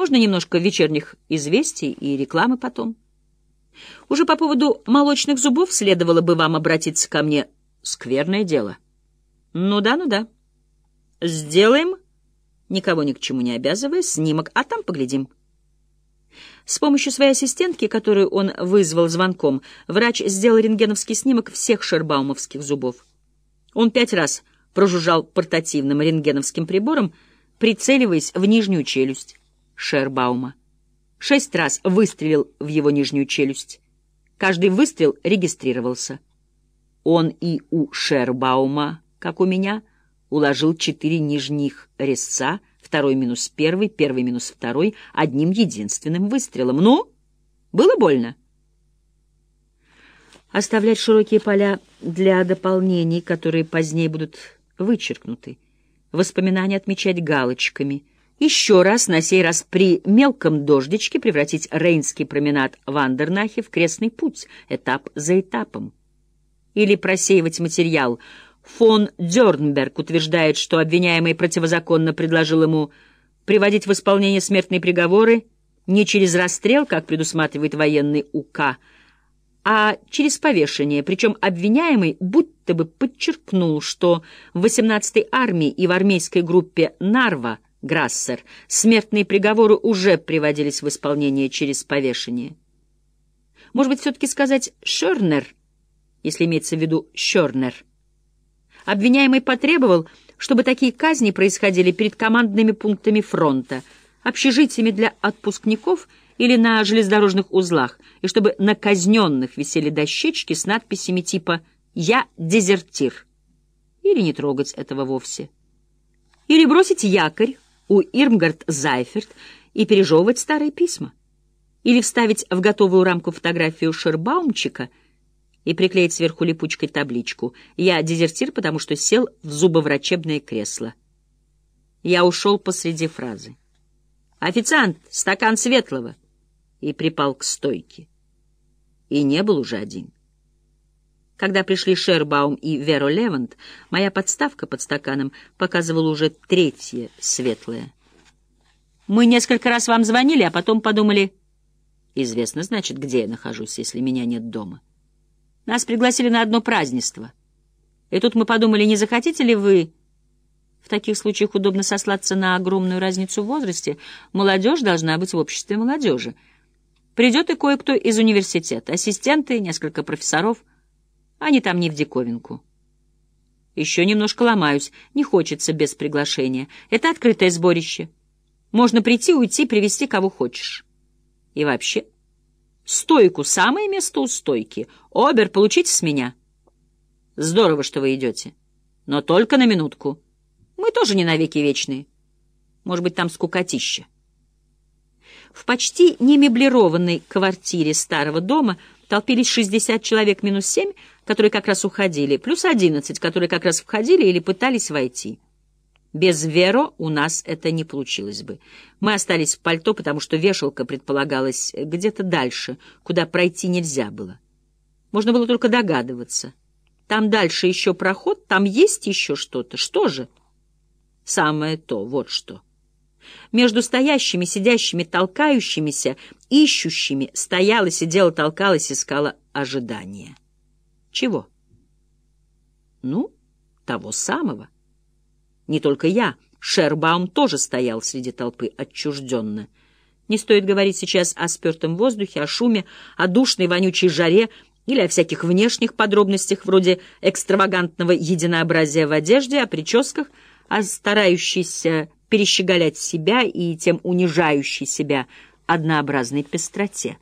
Можно немножко вечерних известий и рекламы потом. Уже по поводу молочных зубов следовало бы вам обратиться ко мне. Скверное дело. Ну да, ну да. Сделаем, никого ни к чему не обязывая, снимок, а там поглядим. С помощью своей ассистентки, которую он вызвал звонком, врач сделал рентгеновский снимок всех шербаумовских зубов. Он пять раз прожужжал портативным рентгеновским прибором, прицеливаясь в нижнюю челюсть Шербаума. Шесть раз выстрелил в его нижнюю челюсть. Каждый выстрел регистрировался. Он и у Шербаума, как у меня, уложил четыре нижних резца — второй минус первый, первый минус второй, одним единственным выстрелом. Ну, было больно? Оставлять широкие поля для дополнений, которые позднее будут вычеркнуты. Воспоминания отмечать галочками. Еще раз, на сей раз при мелком дождичке, превратить Рейнский променад в Андернахе в крестный путь, этап за этапом. Или просеивать материал — Фон Дёрнберг утверждает, что обвиняемый противозаконно предложил ему приводить в исполнение смертные приговоры не через расстрел, как предусматривает военный УК, а через повешение, причем обвиняемый будто бы подчеркнул, что в 18-й армии и в армейской группе Нарва Грассер смертные приговоры уже приводились в исполнение через повешение. Может быть, все-таки сказать «Шернер», если имеется в виду «Шернер», Обвиняемый потребовал, чтобы такие казни происходили перед командными пунктами фронта, общежитиями для отпускников или на железнодорожных узлах, и чтобы на казненных висели дощечки с надписями типа «Я дезертир». Или не трогать этого вовсе. Или бросить якорь у Ирмгард Зайферт и пережевывать старые письма. Или вставить в готовую рамку фотографию Шербаумчика — и приклеить сверху липучкой табличку. Я дезертир, потому что сел в зубоврачебное кресло. Я ушел посреди фразы. «Официант, стакан светлого!» И припал к стойке. И не был уже один. Когда пришли Шербаум и Веро Левант, моя подставка под стаканом показывала уже третье светлое. Мы несколько раз вам звонили, а потом подумали... Известно, значит, где я нахожусь, если меня нет дома. Нас пригласили на одно празднество. И тут мы подумали, не захотите ли вы... В таких случаях удобно сослаться на огромную разницу в возрасте. Молодежь должна быть в обществе молодежи. Придет и кое-кто из университета, ассистенты, несколько профессоров. Они там не в диковинку. Еще немножко ломаюсь, не хочется без приглашения. Это открытое сборище. Можно прийти, уйти, привести кого хочешь. И вообще... Стойку, самое место у стойки. Обер, получите с меня. Здорово, что вы идете. Но только на минутку. Мы тоже не навеки вечные. Может быть, там скукотища. В почти немеблированной квартире старого дома толпились 60 человек минус 7, которые как раз уходили, плюс 11, которые как раз входили или пытались войти. Без Веро у нас это не получилось бы. Мы остались в пальто, потому что вешалка предполагалась где-то дальше, куда пройти нельзя было. Можно было только догадываться. Там дальше еще проход, там есть еще что-то. Что же? Самое то, вот что. Между стоящими, сидящими, толкающимися, ищущими стояла, сидела, толкалась, искала ожидание. Чего? Ну, того самого. Не только я. Шербаум тоже стоял среди толпы отчужденно. Не стоит говорить сейчас о спертом воздухе, о шуме, о душной вонючей жаре или о всяких внешних подробностях вроде экстравагантного единообразия в одежде, о прическах, о старающейся перещеголять себя и тем унижающей себя однообразной пестроте.